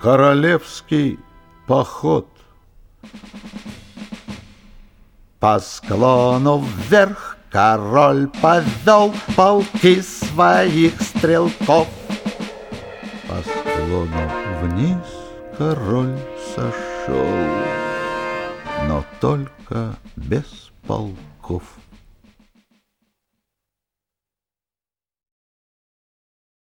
Королевский поход. По склону вверх король повел полки своих стрелков. По склону вниз король сошел, но только без полков.